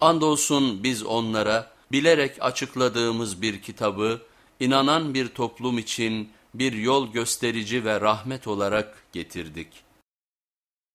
Andolsun biz onlara bilerek açıkladığımız bir kitabı inanan bir toplum için bir yol gösterici ve rahmet olarak getirdik.